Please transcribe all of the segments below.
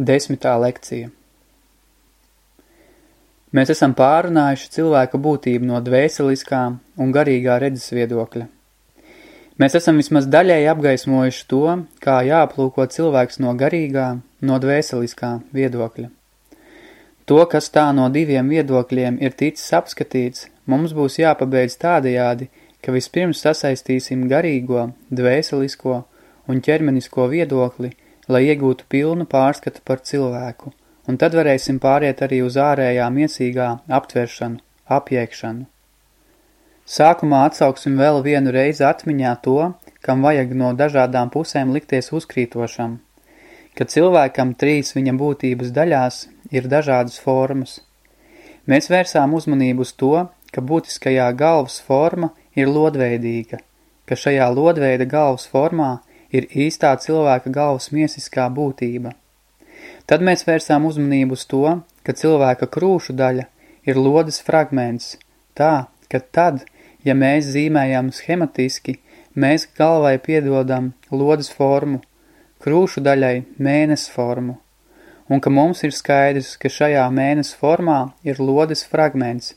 Desmitā lekcija Mēs esam pārunājuši cilvēka būtību no dvēseliskā un garīgā redzes viedokļa. Mēs esam vismaz daļēji apgaismojuši to, kā jāaplūko cilvēks no garīgā, no dvēseliskā viedokļa. To, kas tā no diviem viedokļiem ir ticis apskatīts, mums būs jāpabeidz tādajādi, ka vispirms sasaistīsim garīgo, dvēselisko un ķermenisko viedokli – lai iegūtu pilnu pārskatu par cilvēku, un tad varēsim pāriet arī uz ārējā miesīgā aptveršanu, apjēkšanu. Sākumā atsauksim vēl vienu reizi atmiņā to, kam vajag no dažādām pusēm likties uzkrītošam, ka cilvēkam trīs viņa būtības daļās ir dažādas formas. Mēs vērsām uzmanību uz to, ka būtiskajā galvas forma ir lodveidīga, ka šajā lodveida galvas formā – ir īstā cilvēka galvas miesiskā būtība. Tad mēs vērsām uzmanību uz to, ka cilvēka krūšu daļa ir lodes fragments, tā, ka tad, ja mēs zīmējam schematiski, mēs galvai piedodam lodes formu, krūšu daļai mēnes formu, un ka mums ir skaidrs, ka šajā mēnes formā ir lodes fragments,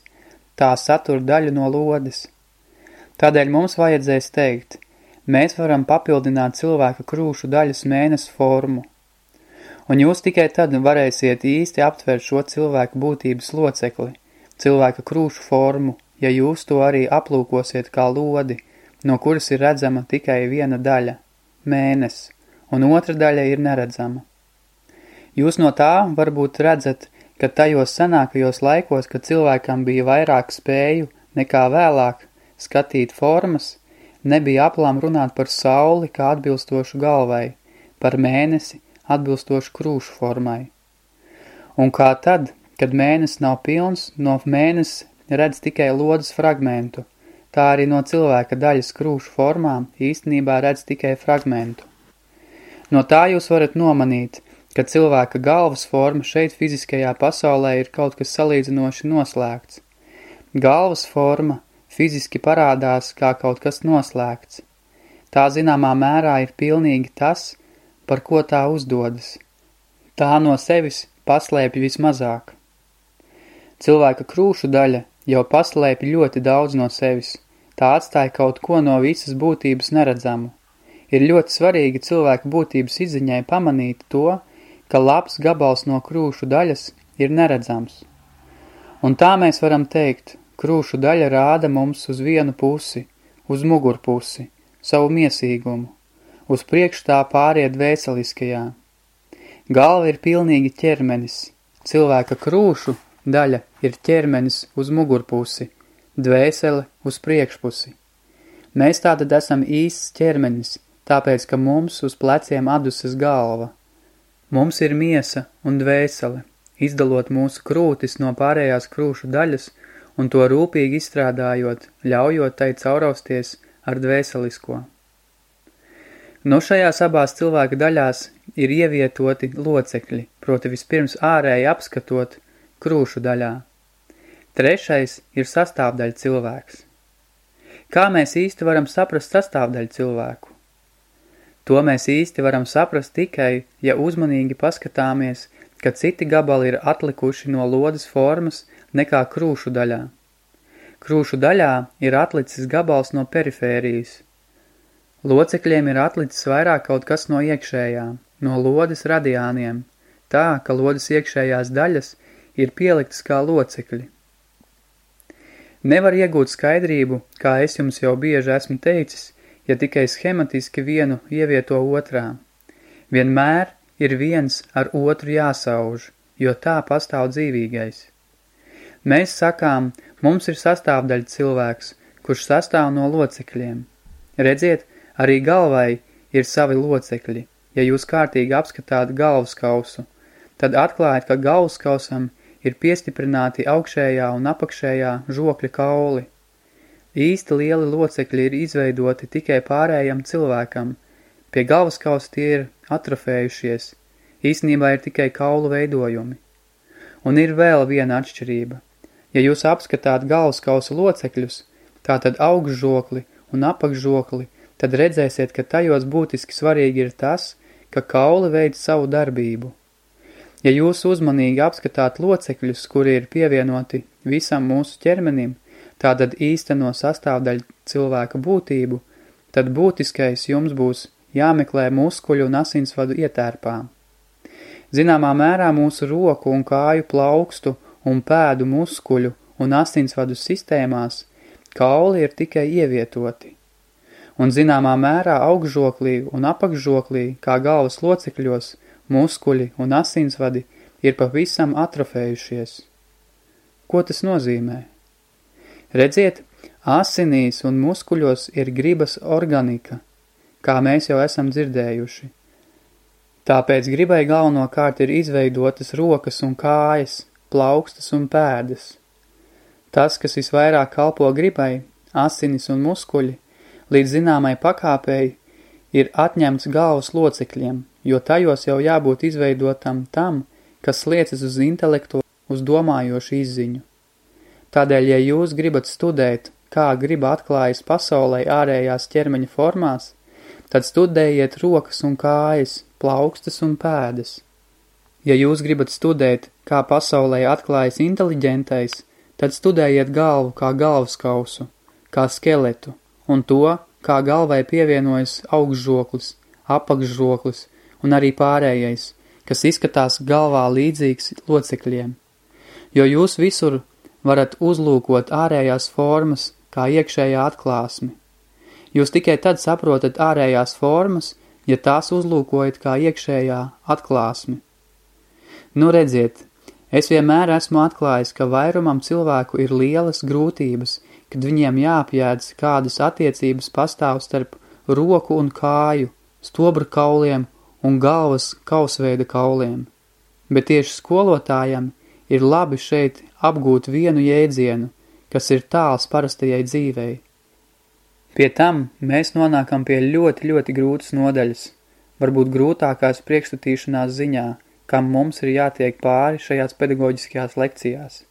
tā satur daļu no lodes. Tādēļ mums vajadzēs teikt, mēs varam papildināt cilvēka krūšu daļas mēnes formu. Un jūs tikai tad varēsiet īsti aptvert šo cilvēku būtības locekli, cilvēka krūšu formu, ja jūs to arī aplūkosiet kā lodi, no kuras ir redzama tikai viena daļa – mēnes, un otra daļa ir neredzama. Jūs no tā varbūt redzat, ka tajos senākajos laikos, kad cilvēkam bija vairāk spēju nekā vēlāk skatīt formas – Nebija aplām runāt par sauli kā atbilstošu galvai, par mēnesi atbilstošu krūšu formai. Un kā tad, kad mēnesis nav pilns, no mēnesis redz tikai lodas fragmentu, tā arī no cilvēka daļas krūšu formām īstenībā redz tikai fragmentu. No tā jūs varat nomanīt, ka cilvēka galvas forma šeit fiziskajā pasaulē ir kaut kas salīdzinoši noslēgts. Galvas forma fiziski parādās kā kaut kas noslēgts. Tā zināmā mērā ir pilnīgi tas, par ko tā uzdodas. Tā no sevis paslēpj vismazāk. Cilvēka krūšu daļa jau paslēpj ļoti daudz no sevis. Tā atstāja kaut ko no visas būtības neredzamu. Ir ļoti svarīgi cilvēka būtības izziņai pamanīt to, ka labs gabals no krūšu daļas ir neredzams. Un tā mēs varam teikt, Krūšu daļa rāda mums uz vienu pusi, uz mugurpusi, savu miesīgumu, uz priekšu tā pāriet dvēseliskajā. Galva ir pilnīgi ķermenis, cilvēka krūšu daļa ir ķermenis uz mugurpusi, dvēsele uz priekšpusi. Mēs tātad esam īsts ķermenis, tāpēc, ka mums uz pleciem adusies galva. Mums ir miesa un dvēsele, izdalot mūsu krūtis no pārējās krūšu daļas – un to rūpīgi izstrādājot, ļaujot tai caurausties ar dvēselisko. No šajās abās cilvēka daļās ir ievietoti locekļi, proti vispirms ārēji apskatot krūšu daļā. Trešais ir sastāvdaļa cilvēks. Kā mēs īsti varam saprast sastāvdaļu cilvēku? To mēs īsti varam saprast tikai, ja uzmanīgi paskatāmies, ka citi gabali ir atlikuši no lodas formas nekā krūšu daļā. Krūšu daļā ir atlicis gabals no perifērijas. Locekļiem ir atlicis vairāk kaut kas no iekšējā, no lodes radiāniem, tā, ka lodes iekšējās daļas ir pieliktas kā locekļi. Nevar iegūt skaidrību, kā es jums jau bieži esmu teicis, ja tikai schematiski vienu ievieto otrā. Vienmēr ir viens ar otru jāsauž, jo tā pastāv dzīvīgais. Mēs sakām, mums ir sastāvdaļa cilvēks, kurš sastāv no locekļiem. Redziet, arī galvai ir savi locekļi. Ja jūs kārtīgi apskatāt galvaskausu, tad atklājat, ka galvaskausam ir piestiprināti augšējā un apakšējā žokļa kauli. Īsti lieli locekļi ir izveidoti tikai pārējam cilvēkam, pie galvaskausa tie ir atrofējušies, īstenībā ir tikai kaulu veidojumi. Un ir vēl viena atšķirība – Ja jūs apskatāt galvaskausa locekļus, tātad augšžokli un apakšžokli, tad redzēsiet, ka tajos būtiski svarīgi ir tas, ka kauli veids savu darbību. Ja jūs uzmanīgi apskatāt locekļus, kuri ir pievienoti visam mūsu ķermenim, tātad īsteno sastāvdaļu cilvēka būtību, tad būtiskais jums būs jāmeklē muskuļu un asinsvadu ietērpā. Zināmā mērā mūsu roku un kāju plaukstu un pēdu muskuļu un asinsvadu sistēmās kauli ir tikai ievietoti. Un zināmā mērā augšžoklī un apakšžoklī, kā galvas locekļos, muskuļi un asinsvadi ir pavisam atrofējušies. Ko tas nozīmē? Redziet, asinīs un muskuļos ir gribas organika, kā mēs jau esam dzirdējuši. Tāpēc gribai galvenokārt ir izveidotas rokas un kājas, plaukstas un pēdas. Tas, kas visvairāk kalpo gribai, asinis un muskuļi, līdz zināmai pakāpēji, ir atņemts galvas locekļiem – jo tajos jau jābūt izveidotam tam, kas liecas uz intelektu, uz domājošu izziņu. Tādēļ, ja jūs gribat studēt, kā griba atklājas pasaulē ārējās ķermeņa formās, tad studējiet rokas un kājas, plaukstas un pēdas. Ja jūs gribat studēt, kā pasaulē atklājas inteliģentais, tad studējiet galvu kā galvaskausu, kā skeletu, un to, kā galvai pievienojas augšžoklis, apakšžoklis, un arī pārējais, kas izskatās galvā līdzīgs locekļiem. Jo jūs visur varat uzlūkot ārējās formas kā iekšējā atklāsmi. Jūs tikai tad saprotat ārējās formas, ja tās uzlūkojat kā iekšējā atklāsmi. Nu redziet, es vienmēr esmu atklājis, ka vairumam cilvēku ir lielas grūtības, kad viņiem jāapjēdz kādas attiecības pastāv starp roku un kāju, stobra kauliem un galvas kausveida kauliem, bet tieši skolotājam ir labi šeit apgūt vienu jēdzienu, kas ir tāls parastajai dzīvei. Pie tam mēs nonākam pie ļoti, ļoti grūtas nodaļas, varbūt grūtākās priekšstatīšanās ziņā, kam mums ir jātiek pāri šajās pedagoģiskajās lekcijās.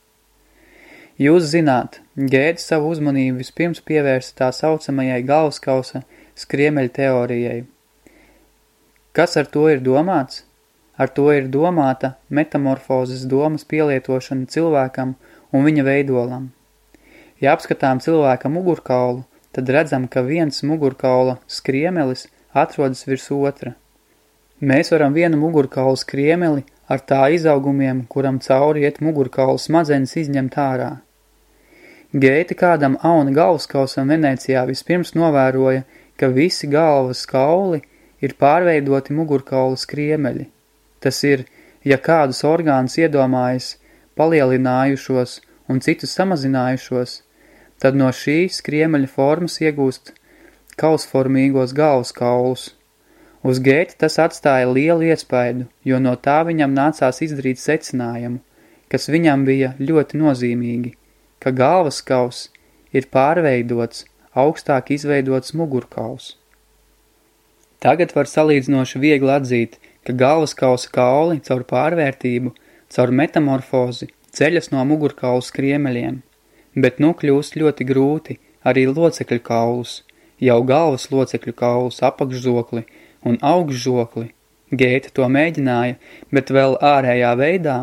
Jūs zināt, Gēds savu uzmanību vispirms pievērsa tā saucamajai galvaskausa skriemeļa teorijai, Kas ar to ir domāts? Ar to ir domāta metamorfozes domas pielietošana cilvēkam un viņa veidolam. Ja apskatām cilvēka mugurkaulu, tad redzam, ka viens mugurkaula skriemelis atrodas virs otra. Mēs varam vienu mugurkaulu skriemeli ar tā izaugumiem, kuram cauri iet mugurkaulu smadzenes izņemt ārā. Geita kādam auna galvaskausam Venecijā vispirms novēroja, ka visi galvas kauli – ir pārveidoti mugurkaula skriemeļi. Tas ir, ja kādus orgānus iedomājas palielinājušos un citus samazinājušos, tad no šī skriemeļa formas iegūst kausformīgos galvas kaulus. Uz gēti tas atstāja lielu iespaidu, jo no tā viņam nācās izdarīt secinājumu, kas viņam bija ļoti nozīmīgi, ka galvas kaus ir pārveidots, augstāk izveidots mugurkaus. Tagad var salīdzinoši viegli atzīt, ka galvaskausa kauli caur pārvērtību, caur metamorfozi ceļas no mugurkaulu skriemeļiem, bet nu kļūst ļoti grūti arī locekļu kaulus, jau galvas locekļu kaulus, apakšžokli un augšžokli. Gēta to mēģināja, bet vēl ārējā veidā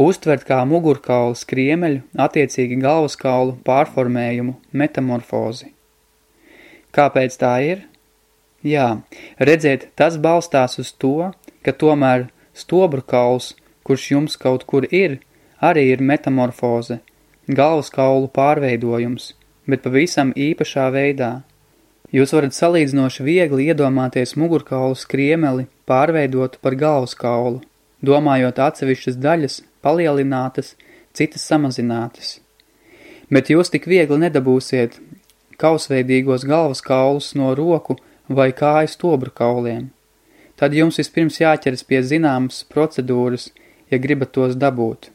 uztvert kā mugurkaulu skriemeļu, attiecīgi galvaskaulu pārformējumu, metamorfozi. Kāpēc tā ir? Jā, redziet, tas balstās uz to, ka tomēr stobru kauls, kurš jums kaut kur ir, arī ir metamorfoze, galvas kaulu pārveidojums, bet pavisam īpašā veidā. Jūs varat salīdzinoši viegli iedomāties mugurkaulu skriemeli pārveidotu par galvas kaulu, domājot atsevišķas daļas palielinātas, citas samazinātas. Bet jūs tik viegli nedabūsiet kausveidīgos galvas kaulus no roku vai kājas stobra kauliem. Tad jums vispirms jāķeras pie zināmas procedūras, ja gribat tos dabūt.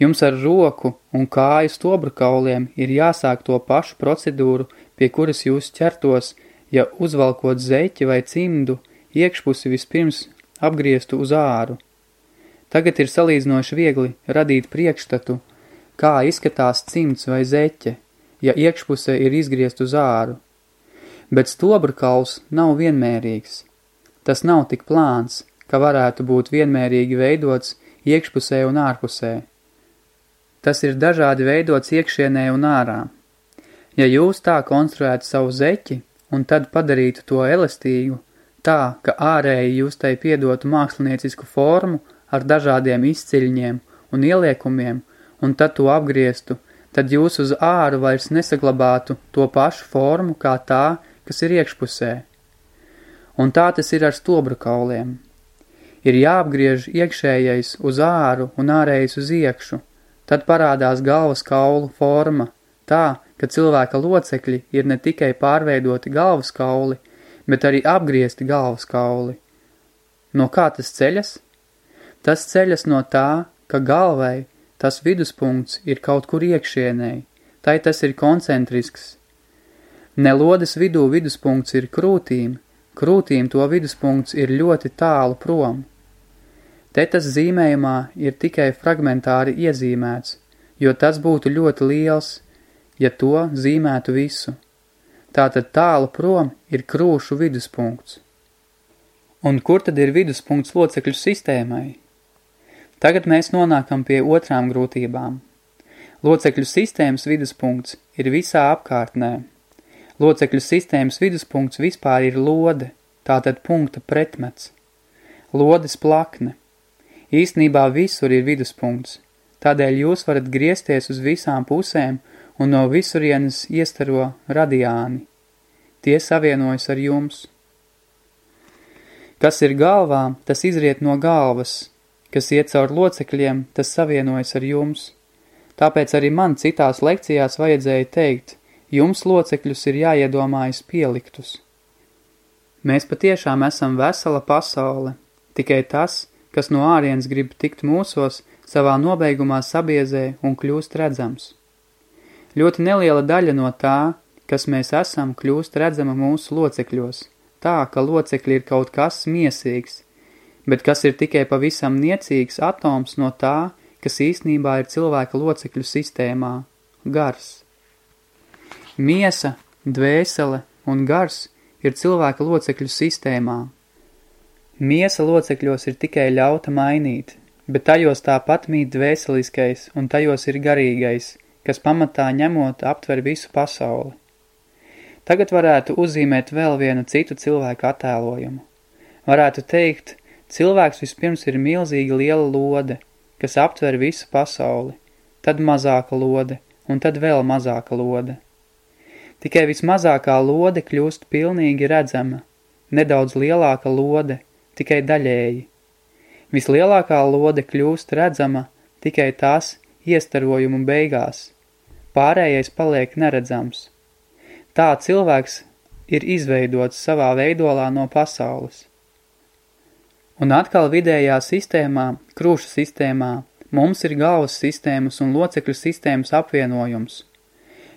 Jums ar roku un kāju stobra kauliem ir jāsāk to pašu procedūru, pie kuras jūs ķertos, ja uzvalkot zeķi vai cimdu, iekšpusi vispirms apgrieztu uz āru. Tagad ir salīdzinoši viegli radīt priekšstatu, kā izskatās cimds vai zeķe, ja iekšpuse ir izgriezt uz āru bet stobrkauls nav vienmērīgs. Tas nav tik plāns, ka varētu būt vienmērīgi veidots iekšpusē un ārpusē. Tas ir dažādi veidots iekšienē un ārā. Ja jūs tā konstruētu savu zeķi un tad padarītu to elastīgu, tā, ka ārēji jūs tai piedotu māksliniecisku formu ar dažādiem izciļņiem un ieliekumiem, un tad to apgrieztu, tad jūs uz āru vairs nesaglabātu to pašu formu kā tā, kas ir iekšpusē. Un tā tas ir ar stobra kauliem. Ir jāapgriež iekšējais uz āru un ārējais uz iekšu, tad parādās galvas kaulu forma, tā, ka cilvēka locekļi ir ne tikai pārveidoti galvas kauli, bet arī apgriezti galvas kauli. No kā tas ceļas? Tas ceļas no tā, ka galvai tas viduspunkts ir kaut kur iekšienēji, tai tas ir koncentrisks. Nelodes vidū viduspunkts ir krūtīm, krūtīm to viduspunkts ir ļoti tālu prom. Te tas zīmējumā ir tikai fragmentāri iezīmēts, jo tas būtu ļoti liels, ja to zīmētu visu. Tātad tālu prom ir krūšu viduspunkts. Un kur tad ir viduspunkts locekļu sistēmai? Tagad mēs nonākam pie otrām grūtībām. Locekļu sistēmas viduspunkts ir visā apkārtnē. Locekļu sistēmas viduspunkts vispār ir lode, tātad punkta pretmets. Lodes plakne. Īsnībā visur ir viduspunkts, tādēļ jūs varat griezties uz visām pusēm un no visurienes iestaro radiāni. Tie savienojas ar jums. Kas ir galvā, tas izriet no galvas, kas iet caur locekļiem, tas savienojas ar jums. Tāpēc arī man citās lekcijās vajadzēja teikt, jums locekļus ir jāiedomājas pieliktus. Mēs patiešām esam vesela pasaule, tikai tas, kas no ārienes grib tikt mūsos, savā nobeigumā sabiezē un kļūst redzams. Ļoti neliela daļa no tā, kas mēs esam, kļūst redzama mūsu locekļos, tā, ka locekļi ir kaut kas miesīgs, bet kas ir tikai pavisam niecīgs atoms no tā, kas īsnībā ir cilvēka locekļu sistēmā – gars. Miesa, dvēsele un gars ir cilvēka locekļu sistēmā. Miesa locekļos ir tikai ļauta mainīt, bet tajos tāpat mīt dvēseliskais un tajos ir garīgais, kas pamatā ņemot aptver visu pasauli. Tagad varētu uzzīmēt vēl vienu citu cilvēku attēlojumu. Varētu teikt, cilvēks vispirms ir milzīga liela lode, kas aptver visu pasauli, tad mazāka lode un tad vēl mazāka lode. Tikai vismazākā lode kļūst pilnīgi redzama, nedaudz lielāka lode, tikai daļēji. Vislielākā lode kļūst redzama tikai tās iestarojumu beigās, pārējais paliek neredzams. Tā cilvēks ir izveidots savā veidolā no pasaules. Un atkal vidējā sistēmā, krūšu sistēmā, mums ir galvas sistēmas un locekļu sistēmas apvienojums.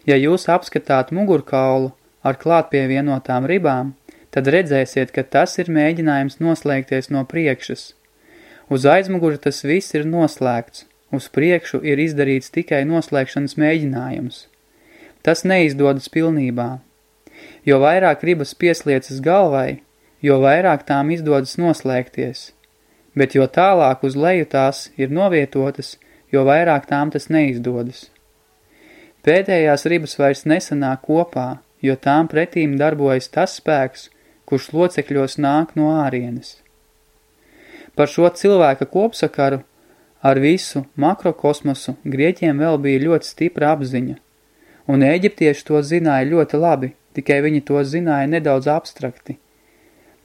Ja jūs apskatāt mugurkaulu ar klāt pievienotām ribām, tad redzēsiet, ka tas ir mēģinājums noslēgties no priekšas. Uz aizmuguri tas viss ir noslēgts, Uz priekšu ir izdarīts tikai noslēgšanas mēģinājums. Tas neizdodas pilnībā. Jo vairāk ribas piesliecas galvai, jo vairāk tām izdodas noslēgties. Bet jo tālāk uz leju tās ir novietotas, jo vairāk tām tas neizdodas. Pēdējās ribas vairs nesanāk kopā, jo tām pretīm darbojas tas spēks, kurš locekļos nāk no ārienes. Par šo cilvēka kopsakaru Ar visu makrokosmosu grieķiem vēl bija ļoti stipra apziņa, un eģiptieši to zināja ļoti labi, tikai viņi to zināja nedaudz abstrakti.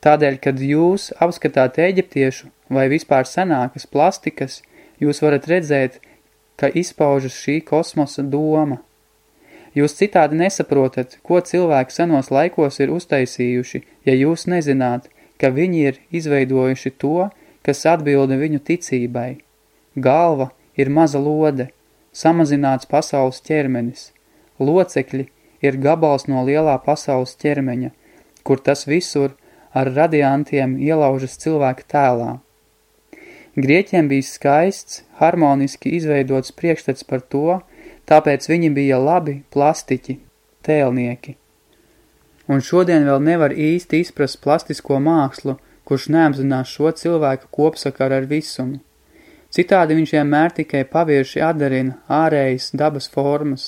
Tādēļ, kad jūs apskatāt eģiptiešu vai vispār senākas plastikas, jūs varat redzēt, ka izpaužas šī kosmosa doma. Jūs citādi nesaprotat, ko cilvēki senos laikos ir uztaisījuši, ja jūs nezināt, ka viņi ir izveidojuši to, kas atbilda viņu ticībai. Galva ir maza lode, samazināts pasaules ķermenis. Locekļi ir gabals no lielā pasaules ķermeņa, kur tas visur ar radiantiem ielaužas cilvēka tēlā. Grieķiem bija skaists, harmoniski izveidots priekšstats par to, tāpēc viņi bija labi plastiķi, tēlnieki. Un šodien vēl nevar īsti izprast plastisko mākslu, kurš neapzinās šo cilvēku kopsakaru ar visumu. Citādi viņš vienmēr tikai pavirši atdarina ārējas dabas formas.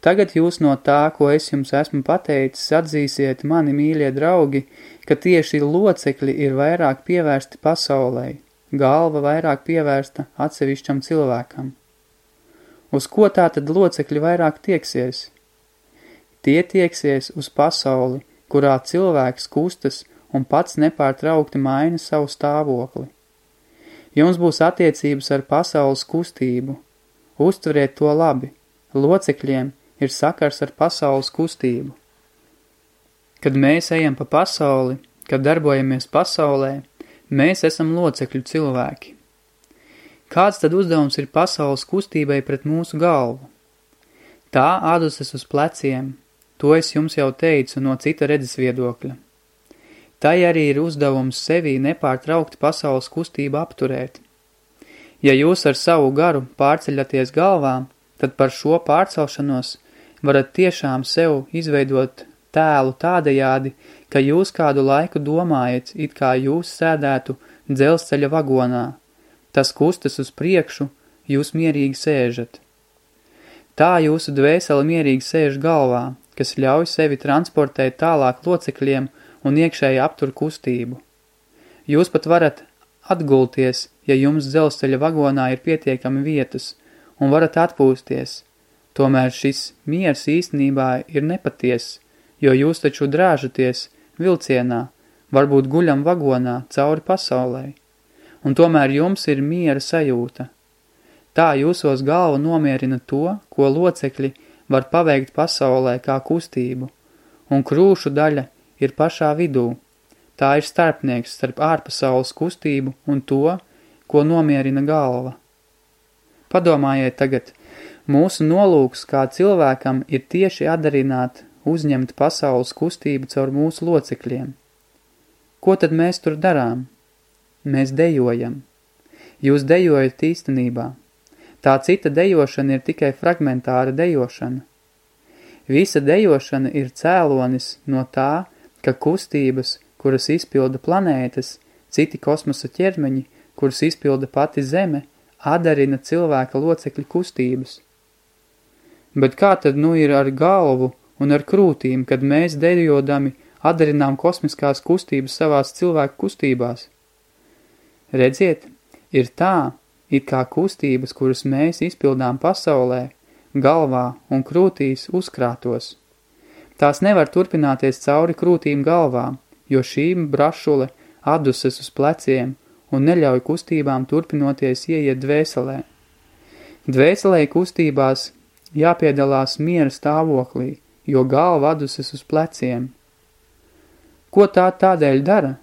Tagad jūs no tā, ko es jums esmu pateicis, atzīsiet mani mīļie draugi, ka tieši locekļi ir vairāk pievērsti pasaulē, galva vairāk pievērsta atsevišķam cilvēkam. Uz ko tā tad locekļi vairāk tieksies? Tie tieksies uz pasauli, kurā cilvēks kustas un pats nepārtraukti maina savu stāvokli. Jums būs attiecības ar pasaules kustību. Uztveriet to labi. Locekļiem ir sakars ar pasaules kustību. Kad mēs ejam pa pasauli, kad darbojamies pasaulē, mēs esam locekļu cilvēki. Kāds tad uzdevums ir pasaules kustībai pret mūsu galvu? Tā āduses uz pleciem, to es jums jau teicu no cita redzes viedokļa. Tai arī ir uzdevums sevī nepārtraukti pasaules kustību apturēt. Ja jūs ar savu garu pārceļaties galvā, tad par šo pārcelšanos varat tiešām sev izveidot tēlu tādajādi, ka jūs kādu laiku domājat, it kā jūs sēdētu dzelzceļa vagonā, tas kustas uz priekšu, jūs mierīgi sēžat. Tā jūsu dvēsele mierīgi sēž galvā, kas ļauj sevi transportēt tālāk locekļiem un iekšēji aptur kustību. Jūs pat varat atgulties, ja jums dzelzceļa vagonā ir pietiekami vietas, un varat atpūsties. Tomēr šis miers īstenībā ir nepaties, jo jūs taču drāžaties vilcienā, varbūt guļam vagonā cauri pasaulē un tomēr jums ir miera sajūta. Tā jūsos galva nomierina to, ko locekļi var paveikt pasaulē kā kustību, un krūšu daļa ir pašā vidū. Tā ir starpnieks starp ārpasaules kustību un to, ko nomierina galva. Padomājiet tagad, mūsu nolūks kā cilvēkam ir tieši atdarināt, uzņemt pasaules kustību caur mūsu locekļiem. Ko tad mēs tur darām? Mēs dejojam. Jūs dejojat īstenībā. Tā cita dejošana ir tikai fragmentāra dejošana. Visa dejošana ir cēlonis no tā, ka kustības, kuras izpilda planētas, citi kosmosa ķermeņi, kuras izpilda pati Zeme, atdarina cilvēka locekļu kustības. Bet kā tad nu ir ar galvu un ar krūtīm, kad mēs dejodami atdarinām kosmiskās kustības savās cilvēku kustībās? Redziet, ir tā, it kā kustības, kuras mēs izpildām pasaulē, galvā un krūtīs uzkrātos. Tās nevar turpināties cauri krūtīm galvām, jo šīm brašule atduses uz pleciem un neļauj kustībām turpinoties ieiet dvēselē. Dvēselē kustībās jāpiedalās miera stāvoklī, jo galva atduses uz pleciem. Ko tā tādēļ dara?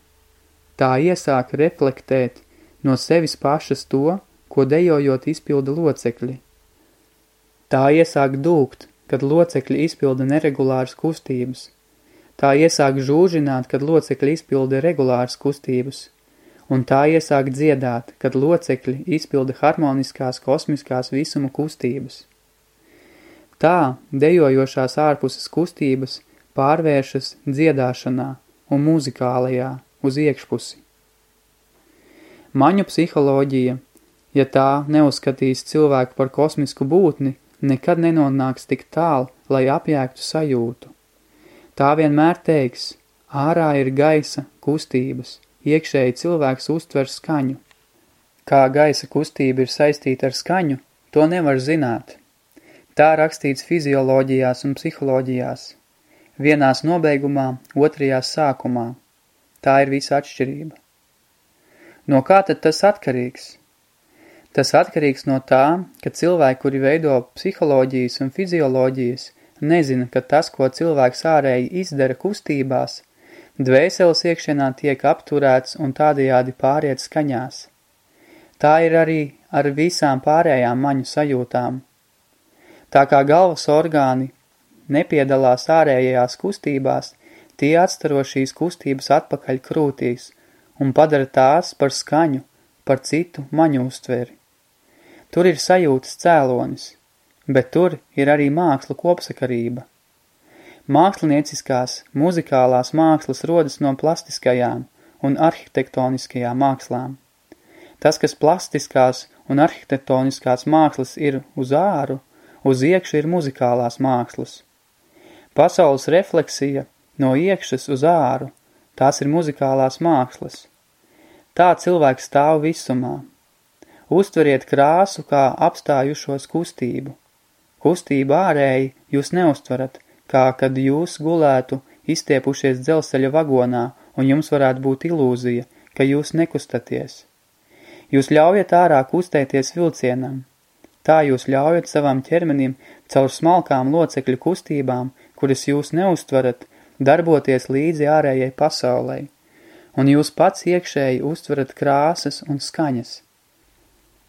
Tā iesāk reflektēt no sevis pašas to, ko dejojot izpilda locekļi. Tā iesāk dūkt, kad locekļi izpilda neregulāras kustības. Tā iesāk žūžināt, kad locekļi izpilda regulāras kustības. Un tā iesāk dziedāt, kad locekļi izpilda harmoniskās kosmiskās visuma kustības. Tā dejojošās ārpuses kustības pārvēršas dziedāšanā un muzikālajā uz iekšpusi. Maņu psiholoģija, ja tā neuzskatīs cilvēku par kosmisku būtni, nekad nenonāks tik tālu, lai apjēgtu sajūtu. Tā vienmēr teiks, ārā ir gaisa kustības, iekšēji cilvēks uztver skaņu. Kā gaisa kustība ir saistīta ar skaņu, to nevar zināt. Tā rakstīts fizioloģijās un psiholoģijās. Vienās nobeigumā, otrajās sākumā. Tā ir visa atšķirība. No kā tad tas atkarīgs? Tas atkarīgs no tā, ka cilvēki, kuri veido psiholoģijas un fizioloģijas, nezina, ka tas, ko cilvēks ārēji izdara kustībās, dvēseles iekšienā tiek apturēts un tādajādi pāriet skaņās. Tā ir arī ar visām pārējām maņu sajūtām. Tā kā galvas orgāni nepiedalās ārējās kustībās, tie atstaro šīs kustības atpakaļ krūtīs un padara tās par skaņu, par citu maņu uztveri. Tur ir sajūtas cēlonis, bet tur ir arī māksla kopsakarība. Mākslinieciskās, muzikālās mākslas rodas no plastiskajām un arhitektoniskajām mākslām. Tas, kas plastiskās un arhitektoniskās mākslas ir uz āru, uz iekšu ir muzikālās mākslas. Pasaules refleksija no iekšas uz āru, tās ir muzikālās mākslas. Tā cilvēks stāv visumā. Uztveriet krāsu kā apstājušos kustību. Kustību ārēji jūs neustverat, kā kad jūs gulētu izstiepušies dzelzceļa vagonā un jums varētu būt ilūzija, ka jūs nekustaties. Jūs ļaujat ārā kustēties vilcienam. Tā jūs ļaujat savam ķermenim caur smalkām locekļu kustībām, kuras jūs neustverat, darboties līdzi ārējai pasaulē, un jūs pats iekšēji uztverat krāsas un skaņas.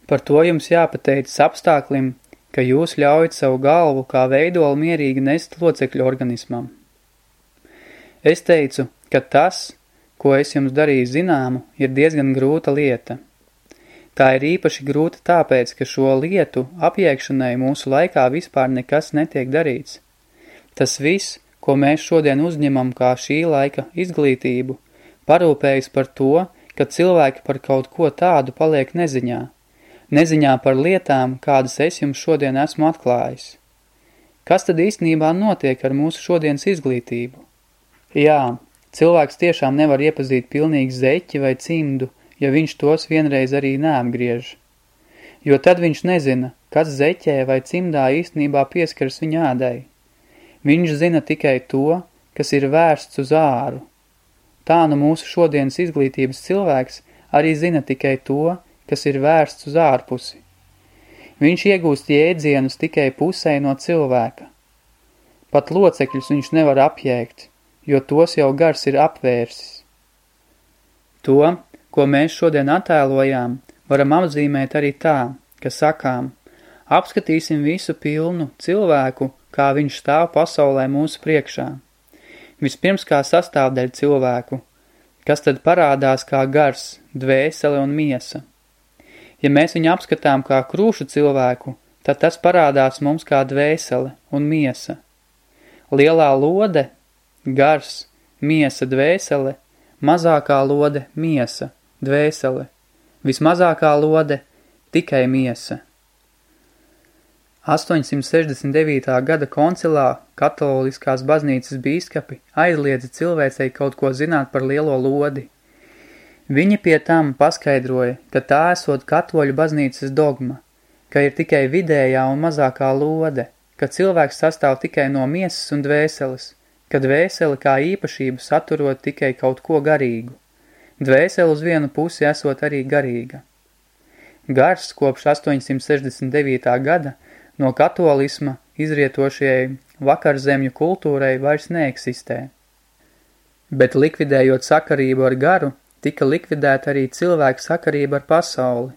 Par to jums jāpateicas apstāklim, ka jūs ļaujat savu galvu kā veidolu mierīgi nest locekļu organismam. Es teicu, ka tas, ko es jums darīju zināmu, ir diezgan grūta lieta – Tā ir īpaši grūta tāpēc, ka šo lietu apjēgšanai mūsu laikā vispār nekas netiek darīts. Tas viss, ko mēs šodien uzņemam kā šī laika izglītību, parūpējas par to, ka cilvēki par kaut ko tādu paliek neziņā. Neziņā par lietām, kādas es jums šodien esmu atklājis. Kas tad īstenībā notiek ar mūsu šodienas izglītību? Jā, cilvēks tiešām nevar iepazīt pilnīgi zeķi vai cimdu, ja viņš tos vienreiz arī neapgriež. Jo tad viņš nezina, kas zeķē vai cimdā īstenībā pieskaras viņa ādai. Viņš zina tikai to, kas ir vērsts uz āru. Tā nu mūsu šodienas izglītības cilvēks arī zina tikai to, kas ir vērsts uz ārpusi. Viņš iegūst jēdzienus tikai pusē no cilvēka. Pat locekļus viņš nevar apjēgt, jo tos jau gars ir apvērsis. To, ko mēs šodien attēlojām, varam apzīmēt arī tā, ka sakām, apskatīsim visu pilnu cilvēku, kā viņš stāv pasaulē mūsu priekšā. Vispirms kā sastāvdaļa cilvēku, kas tad parādās kā gars, dvēsele un miesa. Ja mēs viņu apskatām kā krūšu cilvēku, tad tas parādās mums kā dvēsele un miesa. Lielā lode, gars, miesa, dvēsele, mazākā lode, miesa – dvēsele, vismazākā lode – tikai miesa. 869. gada koncilā katoliskās baznīcas bīskapi aizliedza cilvēcei kaut ko zināt par lielo lodi. Viņi pie tam paskaidroja, ka tā esot katoļu baznīcas dogma, ka ir tikai vidējā un mazākā lode, ka cilvēks sastāv tikai no miesas un dvēseles, ka dvēsele kā īpašību saturot tikai kaut ko garīgu. Dvēsele uz vienu pusi esot arī garīga. Gars kopš 869. gada no katolisma izrietošajai vakarzemju kultūrai vairs neeksistē. Bet likvidējot sakarību ar garu, tika likvidēta arī cilvēka sakarība ar pasauli.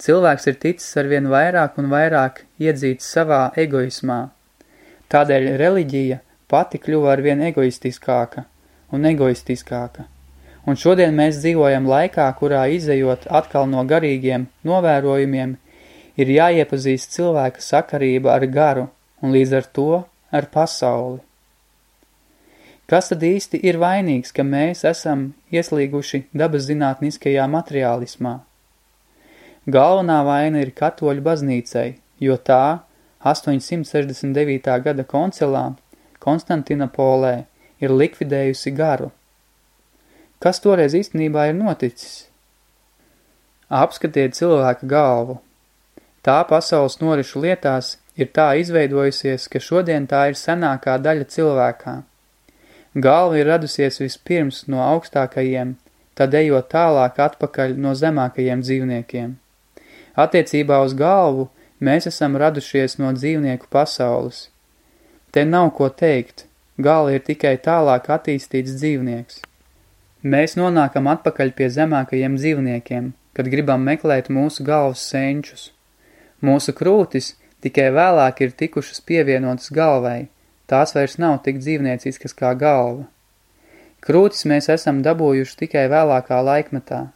Cilvēks ir ticis arvien vairāk un vairāk iedzīts savā egoismā. Tādēļ reliģija pati kļuva arvien egoistiskāka un egoistiskāka. Un šodien mēs dzīvojam laikā, kurā izejot atkal no garīgiem novērojumiem, ir jāiepazīst cilvēka sakarība ar garu un līdz ar to ar pasauli. Kas tad īsti ir vainīgs, ka mēs esam ieslīguši dabas zinātniskajā materiālismā? Galvenā vaina ir katoļu baznīcai, jo tā 869. gada koncilā Konstantinopolē ir likvidējusi garu. Kas toreiz īstenībā ir noticis? Apskatiet cilvēka galvu. Tā pasaules norišu lietās ir tā izveidojusies, ka šodien tā ir senākā daļa cilvēkā. Galva ir radusies vispirms no augstākajiem, tad ejot tālāk atpakaļ no zemākajiem dzīvniekiem. Attiecībā uz galvu mēs esam radušies no dzīvnieku pasaules. Te nav ko teikt, galva ir tikai tālāk attīstīts dzīvnieks. Mēs nonākam atpakaļ pie zemākajiem dzīvniekiem, kad gribam meklēt mūsu galvas senčus. Mūsu krūtis tikai vēlāk ir tikušas pievienotas galvai, tās vairs nav tik dzīvnieciskas kā galva. Krūtis mēs esam dabūjuši tikai vēlākā laikmetā.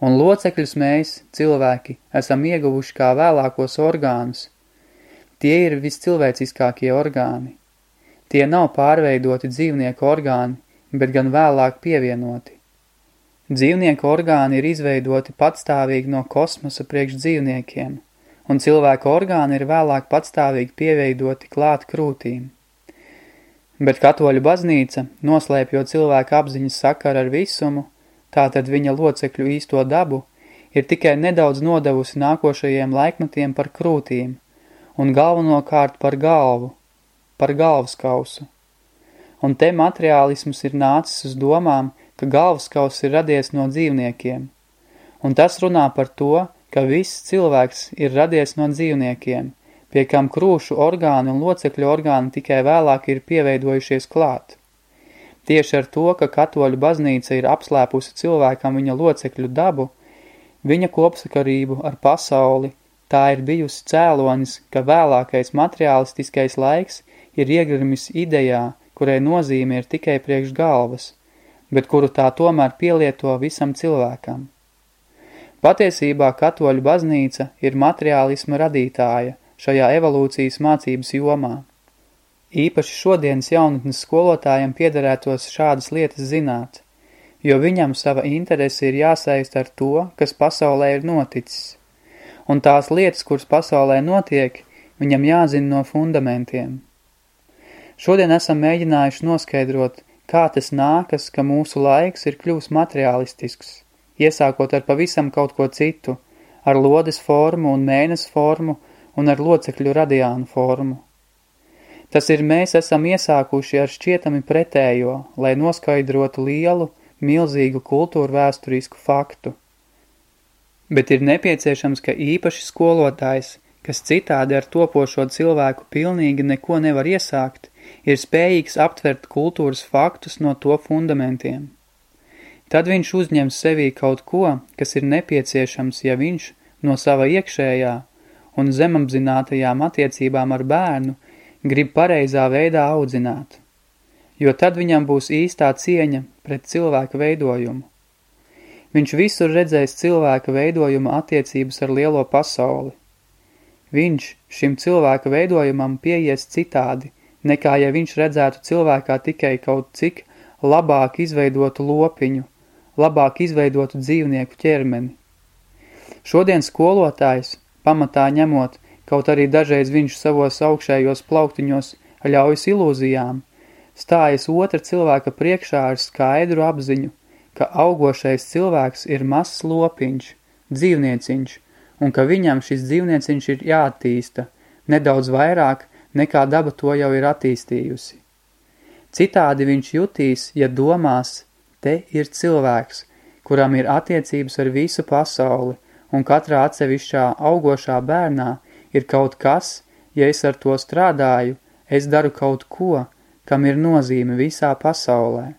Un locekļus mēs, cilvēki, esam ieguvuši kā vēlākos orgānus. Tie ir viscilvēciskākie orgāni. Tie nav pārveidoti dzīvnieku orgāni, bet gan vēlāk pievienoti. Dzīvnieku orgāni ir izveidoti patstāvīgi no kosmosa priekš dzīvniekiem, un cilvēku orgāni ir vēlāk patstāvīgi pieveidoti klāt krūtīm. Bet katoļu baznīca, noslēpjot cilvēku apziņas sakaru ar visumu, tātad viņa locekļu īsto dabu, ir tikai nedaudz nodevusi nākošajiem laikmatiem par krūtīm un galvenokārt par galvu, par galvaskausu. Un te materiālisms ir nācis uz domām, ka galvaskauss ir radies no dzīvniekiem, un tas runā par to, ka viss cilvēks ir radies no dzīvniekiem, pie kam krūšu orgāni un locekļu orgāni tikai vēlāk ir pieveidojušies klāt. Tieši ar to, ka katoļu baznīca ir apslēpusi cilvēkam viņa locekļu dabu, viņa kopsakarību ar pasauli, tā ir bijusi cēlonis, ka vēlākais materiālistiskais laiks ir iegrimis idejā, kurai nozīme ir tikai priekš galvas, bet kuru tā tomēr pielieto visam cilvēkam. Patiesībā katoļu baznīca ir materiālisma radītāja šajā evolūcijas mācības jomā. Īpaši šodienas jaunatnes skolotājiem piederētos šādas lietas zināt, jo viņam sava interese ir jāsaist ar to, kas pasaulē ir noticis, un tās lietas, kuras pasaulē notiek, viņam jāzina no fundamentiem. Šodien esam mēģinājuši noskaidrot, Kā tas nākas, ka mūsu laiks ir kļūs materiālistisks, iesākot ar pavisam kaut ko citu, ar lodes formu un mēnes formu un ar locekļu radiānu formu. Tas ir mēs esam iesākuši ar šķietami pretējo, lai noskaidrotu lielu, milzīgu kultūru vēsturisku faktu. Bet ir nepieciešams, ka īpaši skolotājs, kas citādi ar topošo cilvēku pilnīgi neko nevar iesākt, ir spējīgs aptvert kultūras faktus no to fundamentiem. Tad viņš uzņem sevī kaut ko, kas ir nepieciešams, ja viņš no sava iekšējā un zemapzinātajām attiecībām ar bērnu grib pareizā veidā audzināt, jo tad viņam būs īstā cieņa pret cilvēka veidojumu. Viņš visur redzēs cilvēka veidojuma attiecības ar lielo pasauli. Viņš šim cilvēka veidojumam pieies citādi, nekā ja viņš redzētu cilvēkā tikai kaut cik labāk izveidotu lopiņu, labāk izveidotu dzīvnieku ķermeni. Šodien skolotājs, pamatā ņemot, kaut arī dažreiz viņš savos augšējos plauktiņos ļaujas ilūzijām, stājas otra cilvēka priekšā ar skaidru apziņu, ka augošais cilvēks ir mazs lopiņš, dzīvnieciņš, un ka viņam šis dzīvnieciņš ir jāattīsta, nedaudz vairāk, nekā daba to jau ir attīstījusi. Citādi viņš jutīs, ja domās, te ir cilvēks, kuram ir attiecības ar visu pasauli, un katrā atsevišķā augošā bērnā ir kaut kas, ja es ar to strādāju, es daru kaut ko, kam ir nozīme visā pasaulē.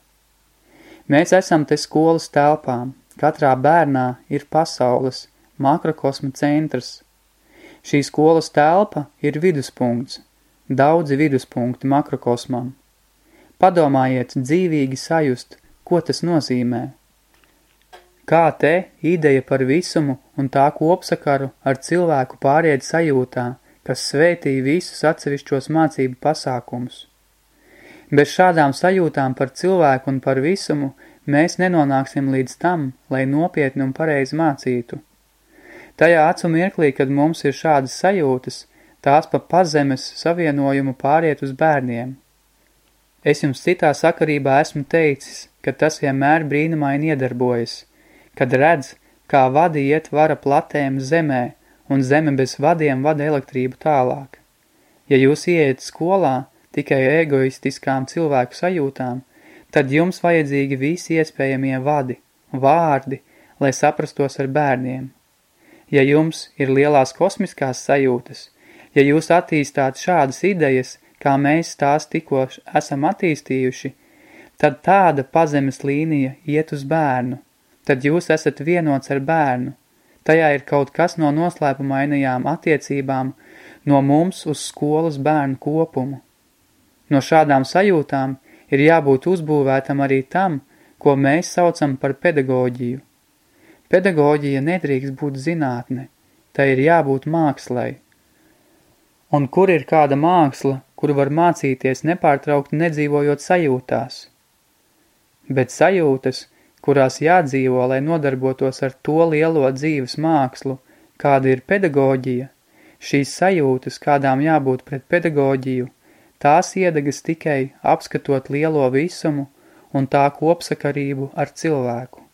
Mēs esam te skolas telpām, katrā bērnā ir pasaules, makrokosma centrs. Šī skolas telpa ir viduspunkts, daudzi viduspunkti makrokosmam. Padomājiet dzīvīgi sajust, ko tas nozīmē. Kā te ideja par visumu un tā kopsakaru ar cilvēku pāriet sajūtā, kas svētī visus atsevišķos mācību pasākumus. Bez šādām sajūtām par cilvēku un par visumu mēs nenonāksim līdz tam, lai nopietni un pareizi mācītu. Tajā acu mirklī, kad mums ir šādas sajūtas, tās pa pazemes savienojumu pāriet uz bērniem. Es jums citā sakarībā esmu teicis, ka tas vienmēr brīnumaini iedarbojas, kad redz, kā vadi iet vara platēm zemē, un zeme bez vadiem vada elektrību tālāk. Ja jūs ieiet skolā tikai egoistiskām cilvēku sajūtām, tad jums vajadzīgi visi iespējamie vadi, vārdi, lai saprastos ar bērniem. Ja jums ir lielās kosmiskās sajūtas – Ja jūs attīstāt šādas idejas, kā mēs tās tikko esam attīstījuši, tad tāda pazemes līnija iet uz bērnu. Tad jūs esat vienots ar bērnu. Tajā ir kaut kas no noslēpumainajām attiecībām no mums uz skolas bērnu kopumu. No šādām sajūtām ir jābūt uzbūvētam arī tam, ko mēs saucam par pedagoģiju. Pedagoģija nedrīkst būt zinātne, tai ir jābūt mākslai. Un kur ir kāda māksla, kuru var mācīties nepārtraukti nedzīvojot sajūtās? Bet sajūtas, kurās jādzīvo, lai nodarbotos ar to lielo dzīves mākslu, kāda ir pedagoģija, šīs sajūtas, kādām jābūt pret pedagoģiju, tās iedegas tikai apskatot lielo visumu un tā kopsakarību ar cilvēku.